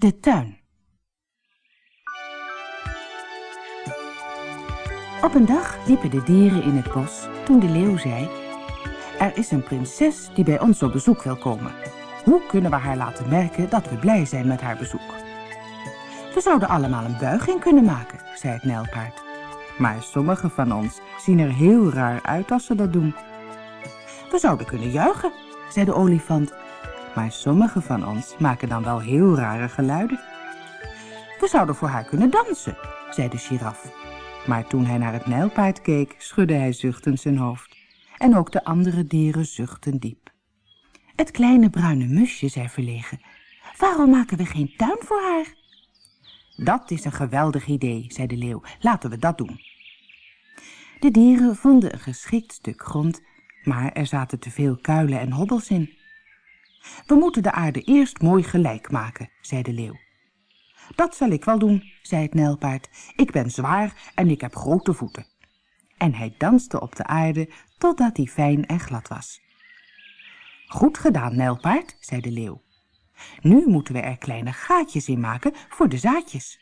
De tuin. Op een dag liepen de dieren in het bos toen de leeuw zei... Er is een prinses die bij ons op bezoek wil komen. Hoe kunnen we haar laten merken dat we blij zijn met haar bezoek? We zouden allemaal een buiging kunnen maken, zei het nijlpaard. Maar sommige van ons zien er heel raar uit als ze dat doen. We zouden kunnen juichen, zei de olifant. Maar sommige van ons maken dan wel heel rare geluiden. We zouden voor haar kunnen dansen, zei de giraf. Maar toen hij naar het nijlpaard keek, schudde hij zuchtend zijn hoofd. En ook de andere dieren zuchtten diep. Het kleine bruine musje zei verlegen. Waarom maken we geen tuin voor haar? Dat is een geweldig idee, zei de leeuw. Laten we dat doen. De dieren vonden een geschikt stuk grond, maar er zaten te veel kuilen en hobbels in. We moeten de aarde eerst mooi gelijk maken, zei de leeuw. Dat zal ik wel doen, zei het nijlpaard. Ik ben zwaar en ik heb grote voeten. En hij danste op de aarde totdat hij fijn en glad was. Goed gedaan, nijlpaard, zei de leeuw. Nu moeten we er kleine gaatjes in maken voor de zaadjes.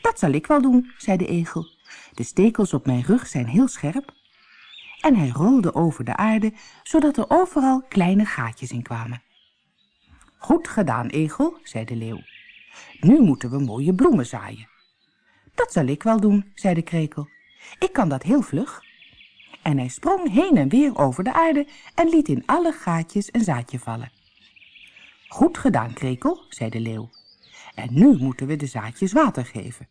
Dat zal ik wel doen, zei de egel. De stekels op mijn rug zijn heel scherp. En hij rolde over de aarde, zodat er overal kleine gaatjes in kwamen. Goed gedaan, egel, zei de leeuw. Nu moeten we mooie bloemen zaaien. Dat zal ik wel doen, zei de krekel. Ik kan dat heel vlug. En hij sprong heen en weer over de aarde en liet in alle gaatjes een zaadje vallen. Goed gedaan, krekel, zei de leeuw. En nu moeten we de zaadjes water geven.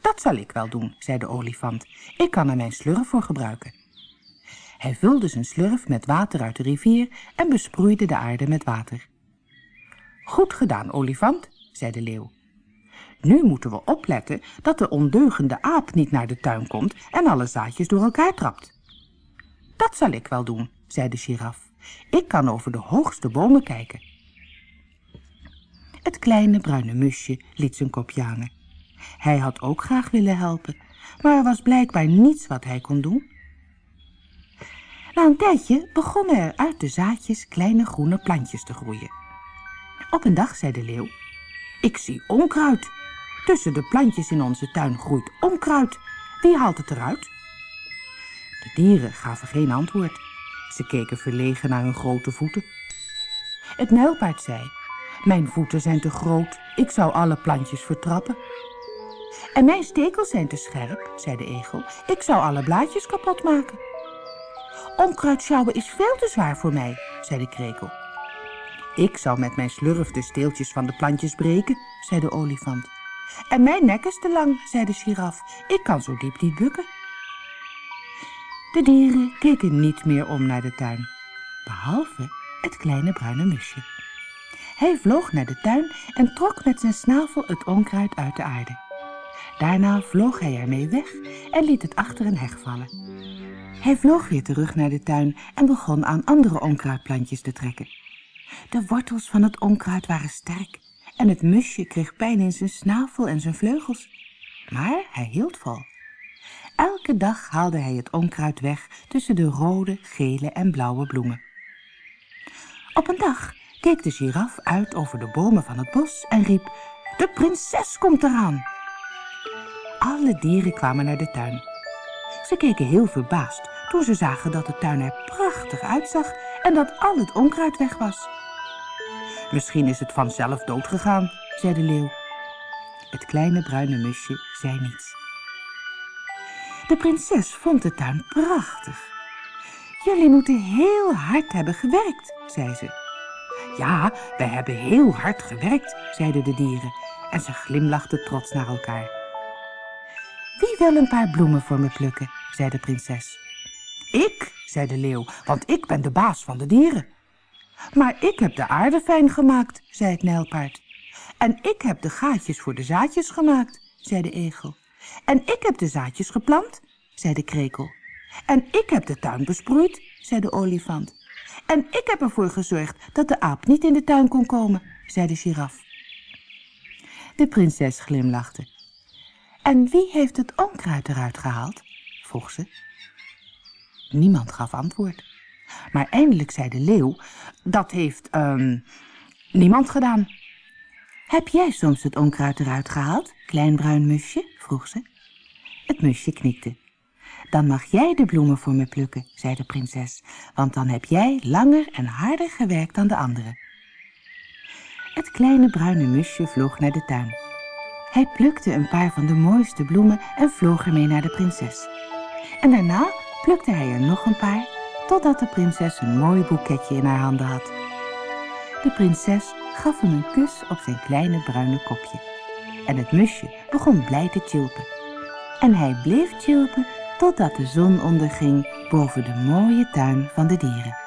Dat zal ik wel doen, zei de olifant. Ik kan er mijn slurf voor gebruiken. Hij vulde zijn slurf met water uit de rivier en besproeide de aarde met water. Goed gedaan, olifant, zei de leeuw. Nu moeten we opletten dat de ondeugende aap niet naar de tuin komt en alle zaadjes door elkaar trapt. Dat zal ik wel doen, zei de giraf. Ik kan over de hoogste bomen kijken. Het kleine bruine musje liet zijn kopje hangen. Hij had ook graag willen helpen, maar er was blijkbaar niets wat hij kon doen. Na een tijdje begonnen er uit de zaadjes kleine groene plantjes te groeien. Op een dag zei de leeuw, ik zie onkruid. Tussen de plantjes in onze tuin groeit onkruid. Wie haalt het eruit? De dieren gaven geen antwoord. Ze keken verlegen naar hun grote voeten. Het nijlpaard zei, mijn voeten zijn te groot, ik zou alle plantjes vertrappen. En mijn stekels zijn te scherp, zei de egel, ik zou alle blaadjes kapot maken. Onkruid sjouwen is veel te zwaar voor mij, zei de krekel. Ik zou met mijn slurf de steeltjes van de plantjes breken, zei de olifant. En mijn nek is te lang, zei de giraf. Ik kan zo diep niet bukken. De dieren keken niet meer om naar de tuin, behalve het kleine bruine musje. Hij vloog naar de tuin en trok met zijn snavel het onkruid uit de aarde. Daarna vloog hij ermee weg en liet het achter een heg vallen. Hij vloog weer terug naar de tuin en begon aan andere onkruidplantjes te trekken. De wortels van het onkruid waren sterk en het musje kreeg pijn in zijn snavel en zijn vleugels. Maar hij hield vol. Elke dag haalde hij het onkruid weg tussen de rode, gele en blauwe bloemen. Op een dag keek de giraf uit over de bomen van het bos en riep, de prinses komt eraan. Alle dieren kwamen naar de tuin. Ze keken heel verbaasd toen ze zagen dat de tuin er prachtig uitzag en dat al het onkruid weg was. Misschien is het vanzelf doodgegaan, zei de leeuw. Het kleine bruine musje zei niets. De prinses vond de tuin prachtig. Jullie moeten heel hard hebben gewerkt, zei ze. Ja, we hebben heel hard gewerkt, zeiden de dieren en ze glimlachten trots naar elkaar. Wie wil een paar bloemen voor me plukken, zei de prinses. Ik, zei de leeuw, want ik ben de baas van de dieren. Maar ik heb de aarde fijn gemaakt, zei het nijlpaard. En ik heb de gaatjes voor de zaadjes gemaakt, zei de egel. En ik heb de zaadjes geplant, zei de krekel. En ik heb de tuin besproeid, zei de olifant. En ik heb ervoor gezorgd dat de aap niet in de tuin kon komen, zei de giraf. De prinses glimlachte. En wie heeft het onkruid eruit gehaald? vroeg ze. Niemand gaf antwoord. Maar eindelijk zei de leeuw, dat heeft um, niemand gedaan. Heb jij soms het onkruid eruit gehaald, klein bruin musje? vroeg ze. Het musje knikte. Dan mag jij de bloemen voor me plukken, zei de prinses, want dan heb jij langer en harder gewerkt dan de anderen. Het kleine bruine musje vloog naar de tuin. Hij plukte een paar van de mooiste bloemen en vloog ermee naar de prinses. En daarna plukte hij er nog een paar, totdat de prinses een mooi boeketje in haar handen had. De prinses gaf hem een kus op zijn kleine bruine kopje. En het musje begon blij te chilpen. En hij bleef chilpen totdat de zon onderging boven de mooie tuin van de dieren.